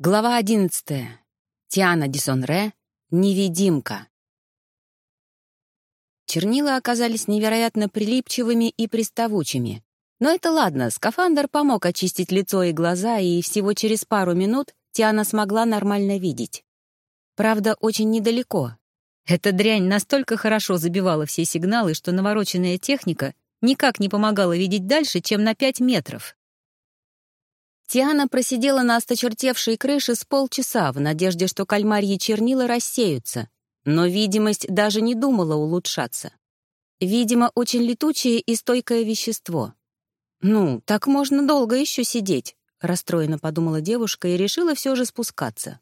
Глава одиннадцатая. Тиана Дисонре. Невидимка. Чернила оказались невероятно прилипчивыми и приставучими. Но это ладно, скафандр помог очистить лицо и глаза, и всего через пару минут Тиана смогла нормально видеть. Правда, очень недалеко. Эта дрянь настолько хорошо забивала все сигналы, что навороченная техника никак не помогала видеть дальше, чем на пять метров. Тиана просидела на осточертевшей крыше с полчаса в надежде, что кальмарьи чернила рассеются, но видимость даже не думала улучшаться. Видимо, очень летучее и стойкое вещество. «Ну, так можно долго еще сидеть», — расстроенно подумала девушка и решила все же спускаться.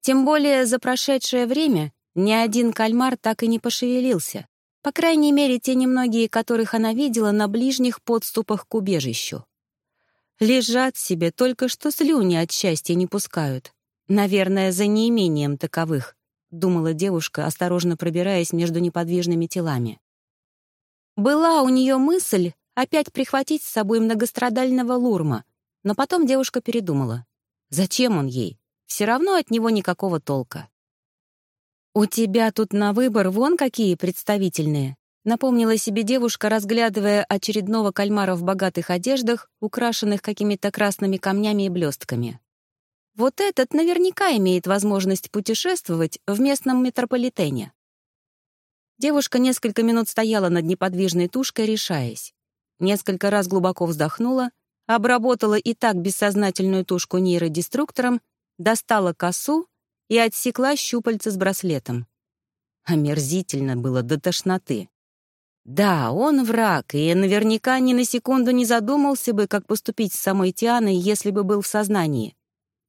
Тем более за прошедшее время ни один кальмар так и не пошевелился, по крайней мере, те немногие, которых она видела на ближних подступах к убежищу. Лежат себе, только что слюни от счастья не пускают. Наверное, за неимением таковых, думала девушка, осторожно пробираясь между неподвижными телами. Была у нее мысль опять прихватить с собой многострадального Лурма, но потом девушка передумала. Зачем он ей? Все равно от него никакого толка. «У тебя тут на выбор вон какие представительные», Напомнила себе девушка, разглядывая очередного кальмара в богатых одеждах, украшенных какими-то красными камнями и блестками. Вот этот наверняка имеет возможность путешествовать в местном метрополитене. Девушка несколько минут стояла над неподвижной тушкой, решаясь. Несколько раз глубоко вздохнула, обработала и так бессознательную тушку нейродеструктором, достала косу и отсекла щупальца с браслетом. Омерзительно было до тошноты. Да, он враг, и наверняка ни на секунду не задумался бы, как поступить с самой Тианой, если бы был в сознании.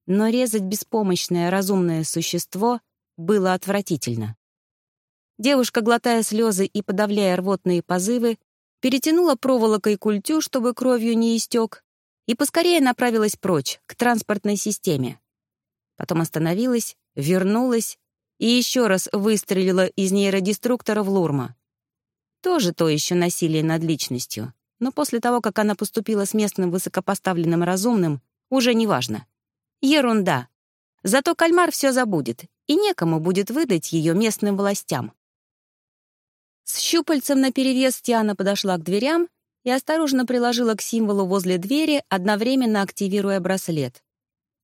Но резать беспомощное разумное существо было отвратительно. Девушка, глотая слезы и подавляя рвотные позывы, перетянула проволокой культю, чтобы кровью не истек, и поскорее направилась прочь, к транспортной системе. Потом остановилась, вернулась и еще раз выстрелила из нейродеструктора в Лурма. Тоже то еще насилие над личностью. Но после того, как она поступила с местным высокопоставленным разумным, уже не важно. Ерунда. Зато кальмар все забудет, и некому будет выдать ее местным властям. С щупальцем наперевес Тиана подошла к дверям и осторожно приложила к символу возле двери, одновременно активируя браслет.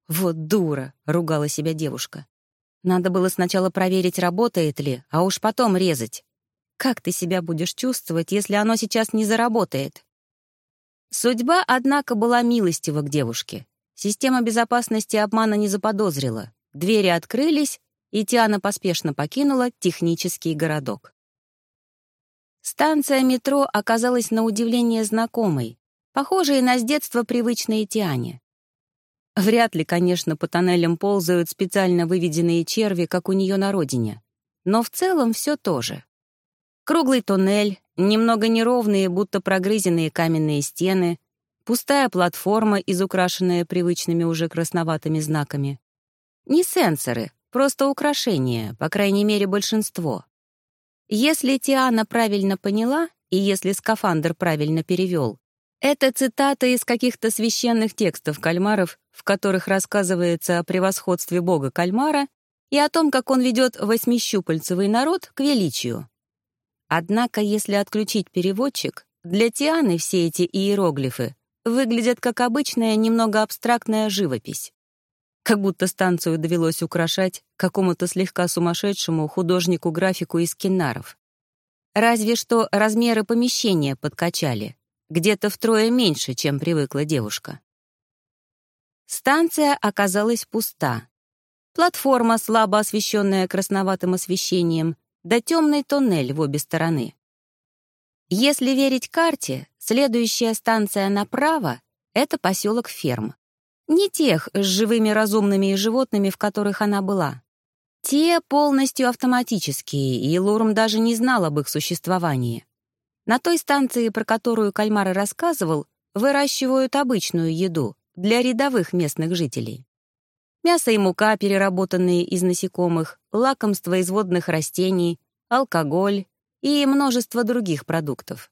«Вот дура!» — ругала себя девушка. «Надо было сначала проверить, работает ли, а уж потом резать. Как ты себя будешь чувствовать, если оно сейчас не заработает? Судьба, однако, была милостива к девушке. Система безопасности обмана не заподозрила. Двери открылись, и Тиана поспешно покинула технический городок. Станция метро оказалась на удивление знакомой, похожей на с детства привычные Тиане. Вряд ли, конечно, по тоннелям ползают специально выведенные черви, как у нее на родине. Но в целом все то же. Круглый туннель, немного неровные, будто прогрызенные каменные стены, пустая платформа, изукрашенная привычными уже красноватыми знаками. Не сенсоры, просто украшения, по крайней мере, большинство. Если Тиана правильно поняла, и если скафандр правильно перевел, это цитата из каких-то священных текстов кальмаров, в которых рассказывается о превосходстве бога кальмара и о том, как он ведет восьмищупальцевый народ к величию. Однако, если отключить переводчик, для Тианы все эти иероглифы выглядят как обычная, немного абстрактная живопись. Как будто станцию довелось украшать какому-то слегка сумасшедшему художнику-графику из кинаров. Разве что размеры помещения подкачали, где-то втрое меньше, чем привыкла девушка. Станция оказалась пуста. Платформа, слабо освещенная красноватым освещением, да темный туннель в обе стороны. Если верить карте, следующая станция направо — это поселок Ферм. Не тех с живыми разумными животными, в которых она была. Те полностью автоматические, и Лурм даже не знал об их существовании. На той станции, про которую Кальмар рассказывал, выращивают обычную еду для рядовых местных жителей. Мясо и мука, переработанные из насекомых, лакомства из водных растений, алкоголь и множество других продуктов.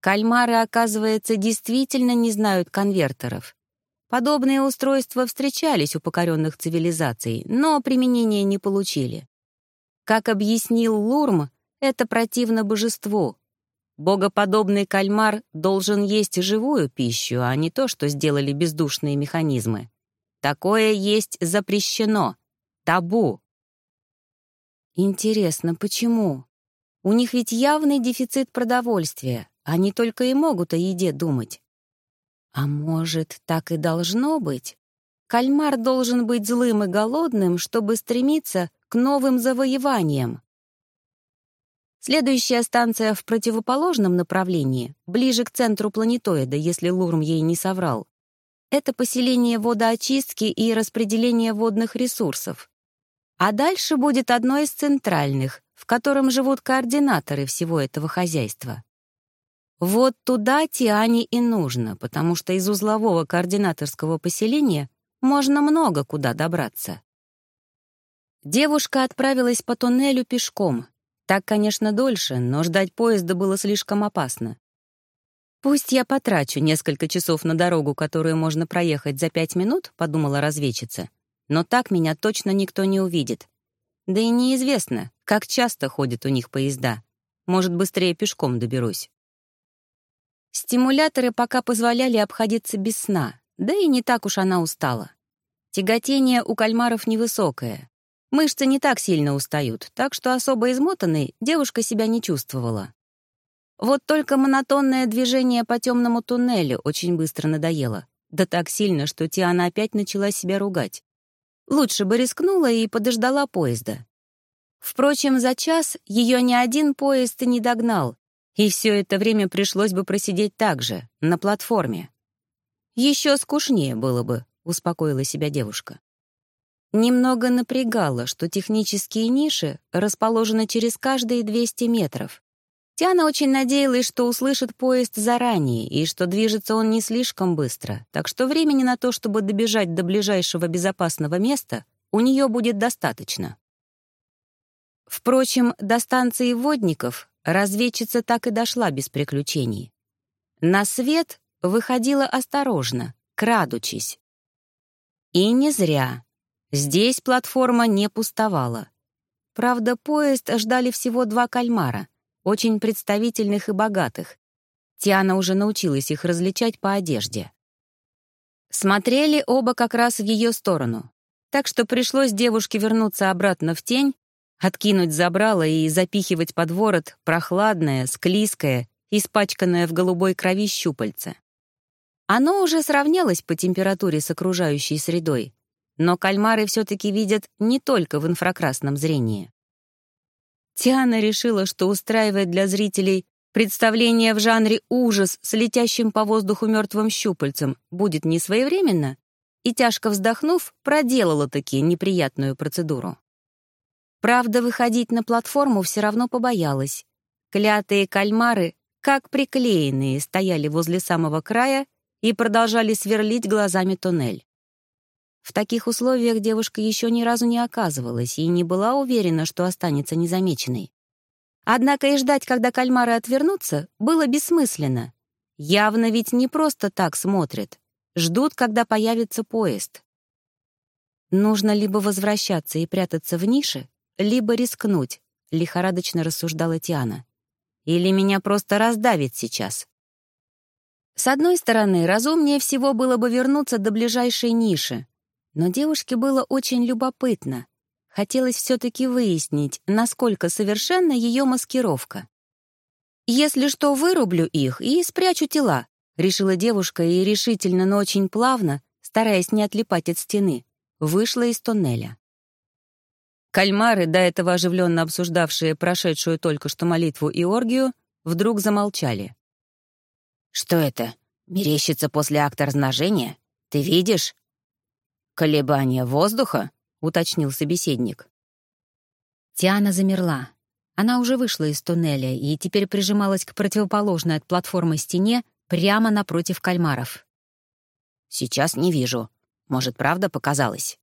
Кальмары, оказывается, действительно не знают конвертеров. Подобные устройства встречались у покоренных цивилизаций, но применения не получили. Как объяснил Лурм, это противно божеству. Богоподобный кальмар должен есть живую пищу, а не то, что сделали бездушные механизмы. Такое есть запрещено. Табу. Интересно, почему? У них ведь явный дефицит продовольствия. Они только и могут о еде думать. А может, так и должно быть? Кальмар должен быть злым и голодным, чтобы стремиться к новым завоеваниям. Следующая станция в противоположном направлении, ближе к центру планетоида, если Лурм ей не соврал. Это поселение водоочистки и распределение водных ресурсов. А дальше будет одно из центральных, в котором живут координаторы всего этого хозяйства. Вот туда Тиане и нужно, потому что из узлового координаторского поселения можно много куда добраться. Девушка отправилась по туннелю пешком. Так, конечно, дольше, но ждать поезда было слишком опасно. «Пусть я потрачу несколько часов на дорогу, которую можно проехать за пять минут», — подумала разведчица. «Но так меня точно никто не увидит. Да и неизвестно, как часто ходят у них поезда. Может, быстрее пешком доберусь». Стимуляторы пока позволяли обходиться без сна, да и не так уж она устала. Тяготение у кальмаров невысокое. Мышцы не так сильно устают, так что особо измотанной девушка себя не чувствовала. Вот только монотонное движение по темному туннелю очень быстро надоело. Да так сильно, что Тиана опять начала себя ругать. Лучше бы рискнула и подождала поезда. Впрочем, за час ее ни один поезд не догнал, и все это время пришлось бы просидеть так же, на платформе. Еще скучнее было бы, успокоила себя девушка. Немного напрягало, что технические ниши расположены через каждые 200 метров. Тиана очень надеялась, что услышит поезд заранее и что движется он не слишком быстро, так что времени на то, чтобы добежать до ближайшего безопасного места, у нее будет достаточно. Впрочем, до станции водников разведчица так и дошла без приключений. На свет выходила осторожно, крадучись. И не зря. Здесь платформа не пустовала. Правда, поезд ждали всего два кальмара, очень представительных и богатых. Тиана уже научилась их различать по одежде. Смотрели оба как раз в ее сторону, так что пришлось девушке вернуться обратно в тень откинуть забрало и запихивать под ворот прохладное, склизкое, испачканное в голубой крови щупальце. Оно уже сравнялось по температуре с окружающей средой, но кальмары все-таки видят не только в инфракрасном зрении. Тиана решила, что устраивает для зрителей представление в жанре ужас с летящим по воздуху мертвым щупальцем будет не своевременно, и, тяжко вздохнув, проделала таки неприятную процедуру. Правда, выходить на платформу все равно побоялась. Клятые кальмары, как приклеенные, стояли возле самого края и продолжали сверлить глазами туннель. В таких условиях девушка еще ни разу не оказывалась и не была уверена, что останется незамеченной. Однако и ждать, когда кальмары отвернутся, было бессмысленно. Явно ведь не просто так смотрят. Ждут, когда появится поезд. Нужно либо возвращаться и прятаться в нише, либо рискнуть, лихорадочно рассуждала Тиана. Или меня просто раздавит сейчас. С одной стороны, разумнее всего было бы вернуться до ближайшей ниши, но девушке было очень любопытно. Хотелось все-таки выяснить, насколько совершенна ее маскировка. «Если что, вырублю их и спрячу тела», — решила девушка и решительно, но очень плавно, стараясь не отлипать от стены, вышла из туннеля. Кальмары, до этого оживленно обсуждавшие прошедшую только что молитву и оргию, вдруг замолчали. «Что это? Мерещится после акта размножения? Ты видишь?» «Колебания воздуха?» — уточнил собеседник. Тиана замерла. Она уже вышла из туннеля и теперь прижималась к противоположной от платформы стене прямо напротив кальмаров. «Сейчас не вижу. Может, правда показалось?»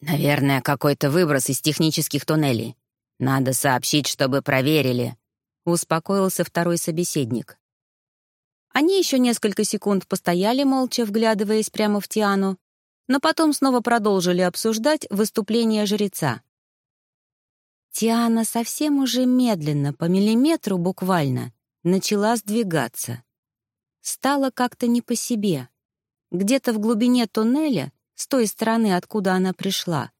«Наверное, какой-то выброс из технических туннелей. Надо сообщить, чтобы проверили», — успокоился второй собеседник. Они еще несколько секунд постояли молча, вглядываясь прямо в Тиану, но потом снова продолжили обсуждать выступление жреца. Тиана совсем уже медленно, по миллиметру буквально, начала сдвигаться. Стало как-то не по себе. Где-то в глубине туннеля, с той стороны, откуда она пришла,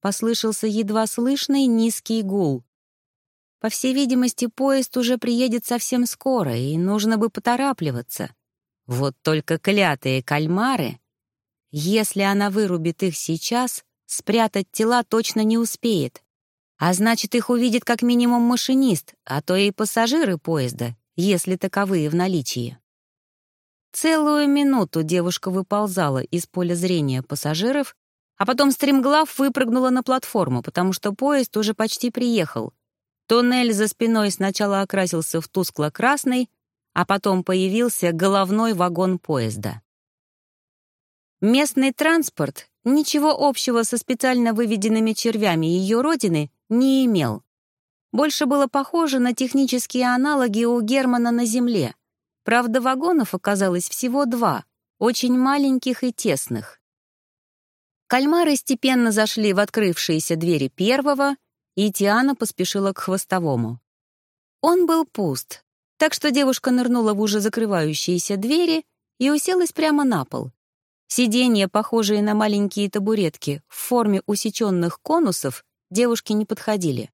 послышался едва слышный низкий гул. По всей видимости, поезд уже приедет совсем скоро, и нужно бы поторапливаться. Вот только клятые кальмары если она вырубит их сейчас, спрятать тела точно не успеет. А значит, их увидит как минимум машинист, а то и пассажиры поезда, если таковые в наличии. Целую минуту девушка выползала из поля зрения пассажиров, а потом стремглав выпрыгнула на платформу, потому что поезд уже почти приехал. Туннель за спиной сначала окрасился в тускло-красный, а потом появился головной вагон поезда. Местный транспорт ничего общего со специально выведенными червями ее родины не имел. Больше было похоже на технические аналоги у Германа на Земле. Правда, вагонов оказалось всего два, очень маленьких и тесных. Кальмары степенно зашли в открывшиеся двери первого, и Тиана поспешила к хвостовому. Он был пуст, так что девушка нырнула в уже закрывающиеся двери и уселась прямо на пол. Сиденья, похожие на маленькие табуретки, в форме усеченных конусов, девушке не подходили.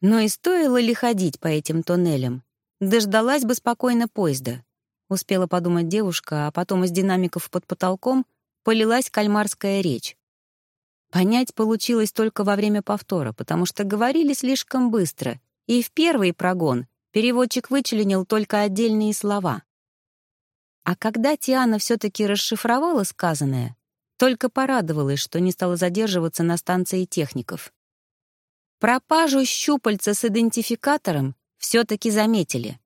Но и стоило ли ходить по этим тоннелям? Дождалась бы спокойно поезда. Успела подумать девушка, а потом из динамиков под потолком полилась кальмарская речь. Понять получилось только во время повтора, потому что говорили слишком быстро, и в первый прогон переводчик вычленил только отдельные слова. А когда Тиана все-таки расшифровала сказанное, только порадовалась, что не стала задерживаться на станции техников. Пропажу щупальца с идентификатором все-таки заметили.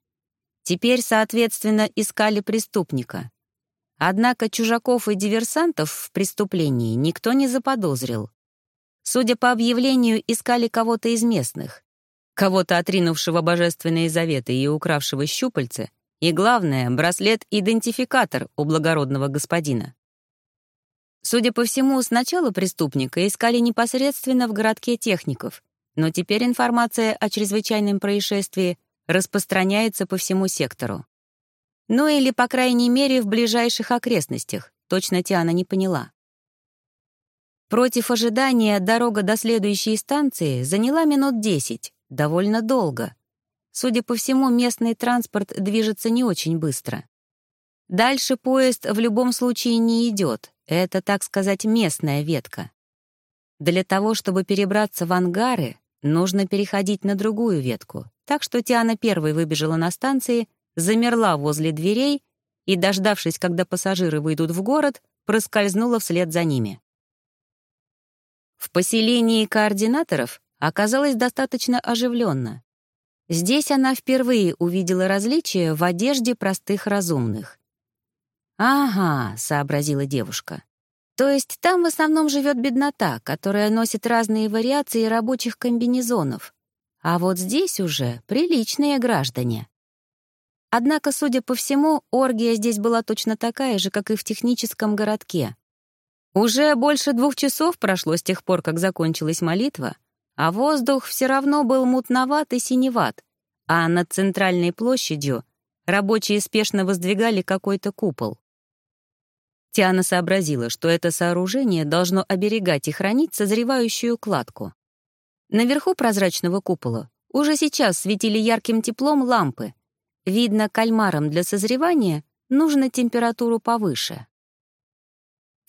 Теперь, соответственно, искали преступника. Однако чужаков и диверсантов в преступлении никто не заподозрил. Судя по объявлению, искали кого-то из местных. Кого-то, отринувшего божественные заветы и укравшего щупальце — и главное, браслет-идентификатор у благородного господина. Судя по всему, сначала преступника искали непосредственно в городке техников, но теперь информация о чрезвычайном происшествии распространяется по всему сектору. Ну или, по крайней мере, в ближайших окрестностях, точно Тиана не поняла. Против ожидания дорога до следующей станции заняла минут десять, довольно долго. Судя по всему, местный транспорт движется не очень быстро. Дальше поезд в любом случае не идет. Это, так сказать, местная ветка. Для того, чтобы перебраться в ангары, нужно переходить на другую ветку. Так что Тиана первой выбежала на станции, замерла возле дверей и, дождавшись, когда пассажиры выйдут в город, проскользнула вслед за ними. В поселении координаторов оказалось достаточно оживленно. Здесь она впервые увидела различия в одежде простых разумных. «Ага», — сообразила девушка. «То есть там в основном живет беднота, которая носит разные вариации рабочих комбинезонов. А вот здесь уже приличные граждане». Однако, судя по всему, оргия здесь была точно такая же, как и в техническом городке. Уже больше двух часов прошло с тех пор, как закончилась молитва, а воздух все равно был мутноват и синеват, а над центральной площадью рабочие спешно воздвигали какой-то купол. Тиана сообразила, что это сооружение должно оберегать и хранить созревающую кладку. Наверху прозрачного купола уже сейчас светили ярким теплом лампы. Видно, кальмарам для созревания нужно температуру повыше.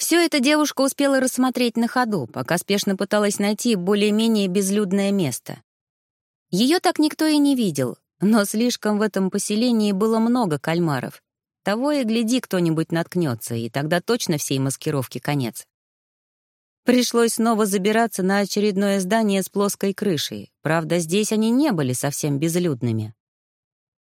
Все это девушка успела рассмотреть на ходу, пока спешно пыталась найти более-менее безлюдное место. Ее так никто и не видел, но слишком в этом поселении было много кальмаров. Того и гляди, кто-нибудь наткнется, и тогда точно всей маскировки конец. Пришлось снова забираться на очередное здание с плоской крышей. Правда, здесь они не были совсем безлюдными.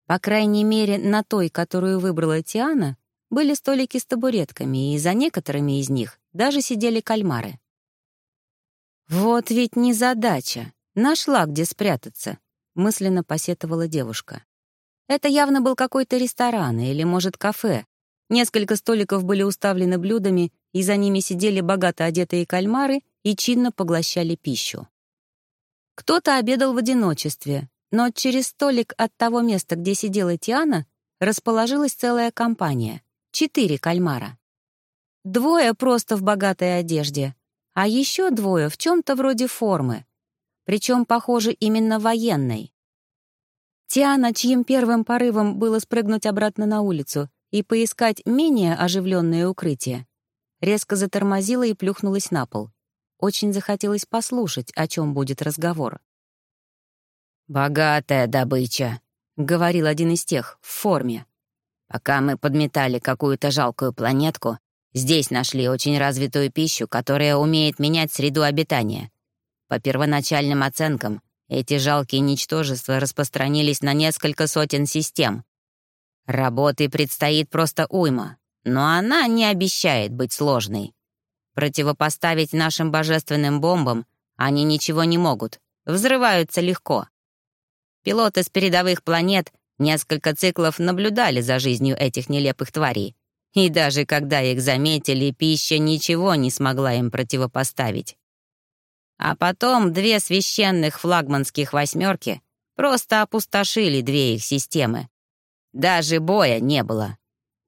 По крайней мере, на той, которую выбрала Тиана, были столики с табуретками, и за некоторыми из них даже сидели кальмары. «Вот ведь незадача! Нашла, где спрятаться!» — мысленно посетовала девушка. Это явно был какой-то ресторан или, может, кафе. Несколько столиков были уставлены блюдами, и за ними сидели богато одетые кальмары и чинно поглощали пищу. Кто-то обедал в одиночестве, но через столик от того места, где сидела Тиана, расположилась целая компания — четыре кальмара. Двое просто в богатой одежде, а еще двое в чем-то вроде формы, причем, похоже, именно военной. Тиана, чьим первым порывом было спрыгнуть обратно на улицу и поискать менее оживленное укрытие, резко затормозила и плюхнулась на пол. Очень захотелось послушать, о чем будет разговор. «Богатая добыча», — говорил один из тех, в форме. «Пока мы подметали какую-то жалкую планетку, здесь нашли очень развитую пищу, которая умеет менять среду обитания. По первоначальным оценкам, эти жалкие ничтожества распространились на несколько сотен систем. Работы предстоит просто уйма, но она не обещает быть сложной. Противопоставить нашим божественным бомбам они ничего не могут, взрываются легко. Пилоты с передовых планет несколько циклов наблюдали за жизнью этих нелепых тварей, и даже когда их заметили, пища ничего не смогла им противопоставить. А потом две священных флагманских «восьмерки» просто опустошили две их системы. Даже боя не было.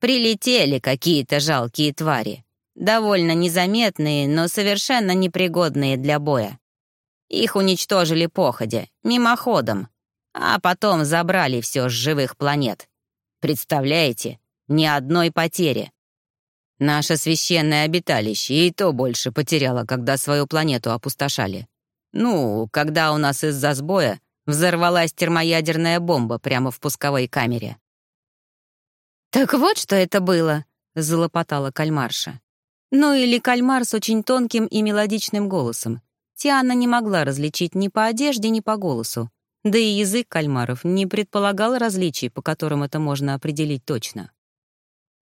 Прилетели какие-то жалкие твари довольно незаметные, но совершенно непригодные для боя. Их уничтожили походя, мимоходом, а потом забрали все с живых планет. Представляете, ни одной потери. Наше священное обиталище и то больше потеряло, когда свою планету опустошали. Ну, когда у нас из-за сбоя взорвалась термоядерная бомба прямо в пусковой камере. «Так вот, что это было», — залопотала кальмарша. Ну или кальмар с очень тонким и мелодичным голосом. Тиана не могла различить ни по одежде, ни по голосу. Да и язык кальмаров не предполагал различий, по которым это можно определить точно.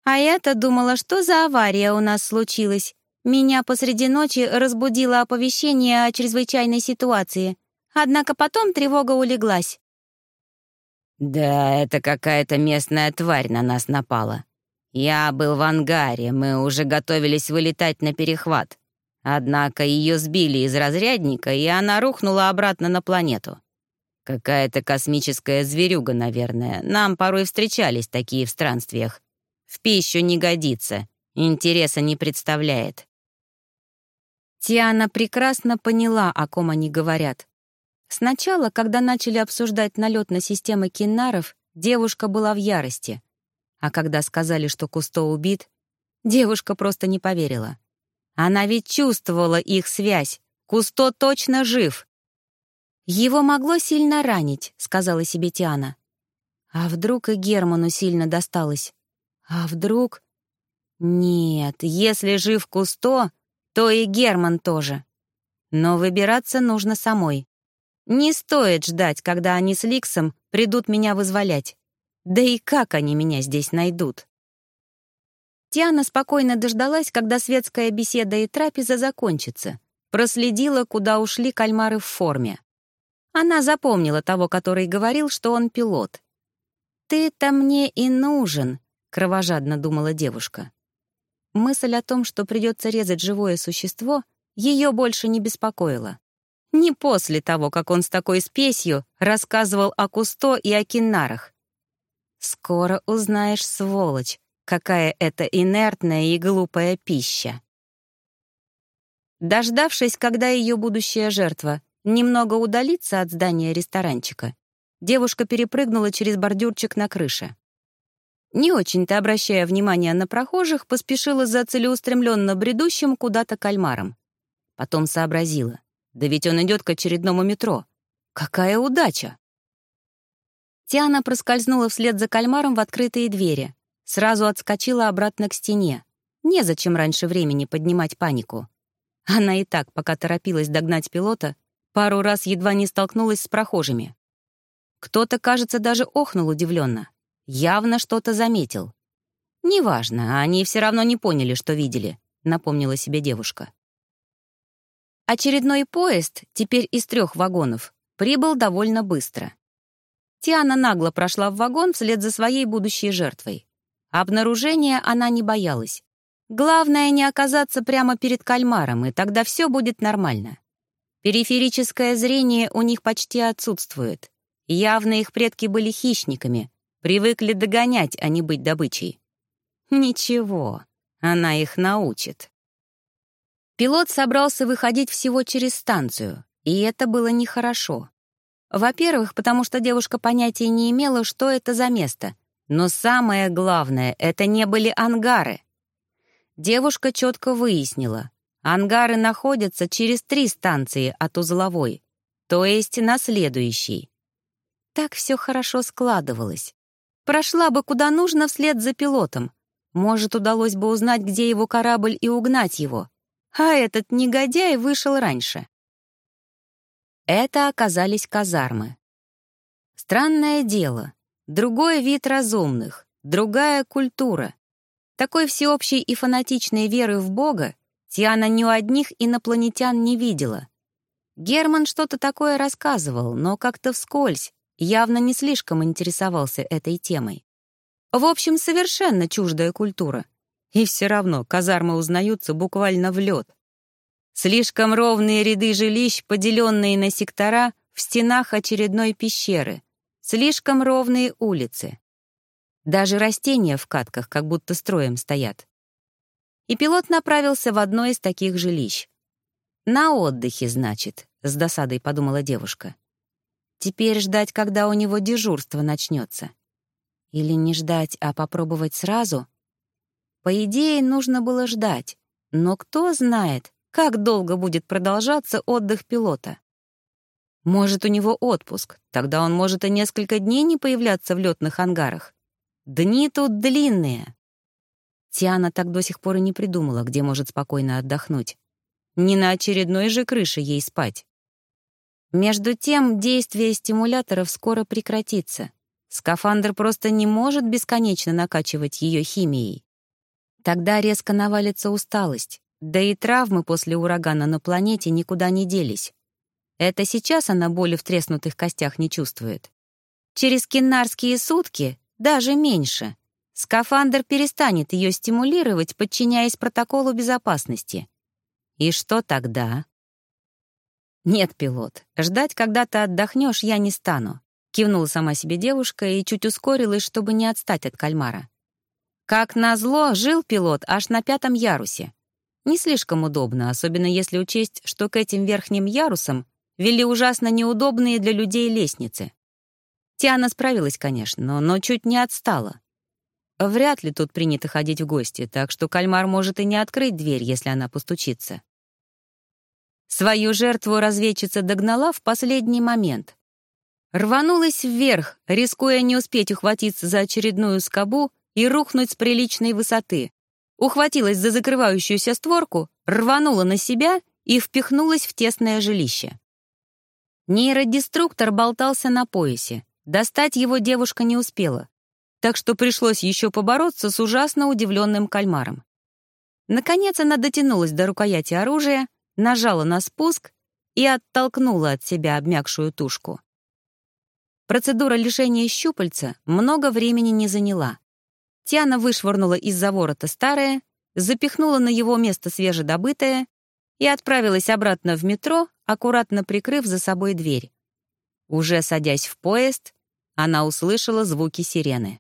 «А я-то думала, что за авария у нас случилась. Меня посреди ночи разбудило оповещение о чрезвычайной ситуации. Однако потом тревога улеглась». «Да, это какая-то местная тварь на нас напала», я был в ангаре, мы уже готовились вылетать на перехват. Однако ее сбили из разрядника, и она рухнула обратно на планету. Какая-то космическая зверюга, наверное. Нам порой встречались такие в странствиях. В пищу не годится, интереса не представляет. Тиана прекрасно поняла, о ком они говорят. Сначала, когда начали обсуждать налет на системы киннаров, девушка была в ярости — а когда сказали, что Кусто убит, девушка просто не поверила. Она ведь чувствовала их связь. Кусто точно жив. «Его могло сильно ранить», — сказала себе Тиана. «А вдруг и Герману сильно досталось? А вдруг...» «Нет, если жив Кусто, то и Герман тоже. Но выбираться нужно самой. Не стоит ждать, когда они с Ликсом придут меня вызволять. Да и как они меня здесь найдут? Тиана спокойно дождалась, когда светская беседа и трапеза закончится. Проследила, куда ушли кальмары в форме. Она запомнила того, который говорил, что он пилот. «Ты-то мне и нужен», — кровожадно думала девушка. Мысль о том, что придется резать живое существо, ее больше не беспокоила. Не после того, как он с такой спесью рассказывал о Кусто и о кинарах. Скоро узнаешь, сволочь, какая это инертная и глупая пища. Дождавшись, когда ее будущая жертва немного удалится от здания ресторанчика, девушка перепрыгнула через бордюрчик на крыше. Не очень-то обращая внимание на прохожих, поспешила за целеустремленно бредущим куда-то кальмаром. Потом сообразила. Да ведь он идет к очередному метро. Какая удача! Тиана проскользнула вслед за кальмаром в открытые двери. Сразу отскочила обратно к стене. Незачем раньше времени поднимать панику. Она и так, пока торопилась догнать пилота, пару раз едва не столкнулась с прохожими. Кто-то, кажется, даже охнул удивленно. Явно что-то заметил. «Неважно, они все равно не поняли, что видели», — напомнила себе девушка. Очередной поезд, теперь из трех вагонов, прибыл довольно быстро. Тиана нагло прошла в вагон вслед за своей будущей жертвой. Обнаружения она не боялась. Главное не оказаться прямо перед кальмаром, и тогда все будет нормально. Периферическое зрение у них почти отсутствует. Явно их предки были хищниками, привыкли догонять, а не быть добычей. Ничего, она их научит. Пилот собрался выходить всего через станцию, и это было нехорошо. Во-первых, потому что девушка понятия не имела, что это за место. Но самое главное — это не были ангары. Девушка четко выяснила. Ангары находятся через три станции от узловой, то есть на следующей. Так все хорошо складывалось. Прошла бы куда нужно вслед за пилотом. Может, удалось бы узнать, где его корабль и угнать его. А этот негодяй вышел раньше. Это оказались казармы. Странное дело. Другой вид разумных, другая культура. Такой всеобщей и фанатичной веры в Бога Тиана ни у одних инопланетян не видела. Герман что-то такое рассказывал, но как-то вскользь, явно не слишком интересовался этой темой. В общем, совершенно чуждая культура. И все равно казармы узнаются буквально в лед. Слишком ровные ряды жилищ, поделенные на сектора, в стенах очередной пещеры. Слишком ровные улицы. Даже растения в катках как будто строем стоят. И пилот направился в одно из таких жилищ. «На отдыхе, значит», — с досадой подумала девушка. «Теперь ждать, когда у него дежурство начнется. Или не ждать, а попробовать сразу?» По идее, нужно было ждать. Но кто знает, как долго будет продолжаться отдых пилота? Может, у него отпуск, тогда он может и несколько дней не появляться в летных ангарах. Дни тут длинные. Тиана так до сих пор и не придумала, где может спокойно отдохнуть. Не на очередной же крыше ей спать. Между тем, действие стимуляторов скоро прекратится. Скафандр просто не может бесконечно накачивать ее химией. Тогда резко навалится усталость, да и травмы после урагана на планете никуда не делись. Это сейчас она боли в треснутых костях не чувствует. Через кинарские сутки, даже меньше, скафандр перестанет ее стимулировать, подчиняясь протоколу безопасности. И что тогда? «Нет, пилот, ждать, когда ты отдохнешь, я не стану», — кивнула сама себе девушка и чуть ускорилась, чтобы не отстать от кальмара. Как назло, жил пилот аж на пятом ярусе. Не слишком удобно, особенно если учесть, что к этим верхним ярусам вели ужасно неудобные для людей лестницы. Тиана справилась, конечно, но чуть не отстала. Вряд ли тут принято ходить в гости, так что кальмар может и не открыть дверь, если она постучится. Свою жертву разведчица догнала в последний момент. Рванулась вверх, рискуя не успеть ухватиться за очередную скобу и рухнуть с приличной высоты ухватилась за закрывающуюся створку, рванула на себя и впихнулась в тесное жилище. Нейродеструктор болтался на поясе. Достать его девушка не успела, так что пришлось еще побороться с ужасно удивленным кальмаром. Наконец она дотянулась до рукояти оружия, нажала на спуск и оттолкнула от себя обмякшую тушку. Процедура лишения щупальца много времени не заняла. Тиана вышвырнула из-за ворота старое, запихнула на его место свежедобытое и отправилась обратно в метро, аккуратно прикрыв за собой дверь. Уже садясь в поезд, она услышала звуки сирены.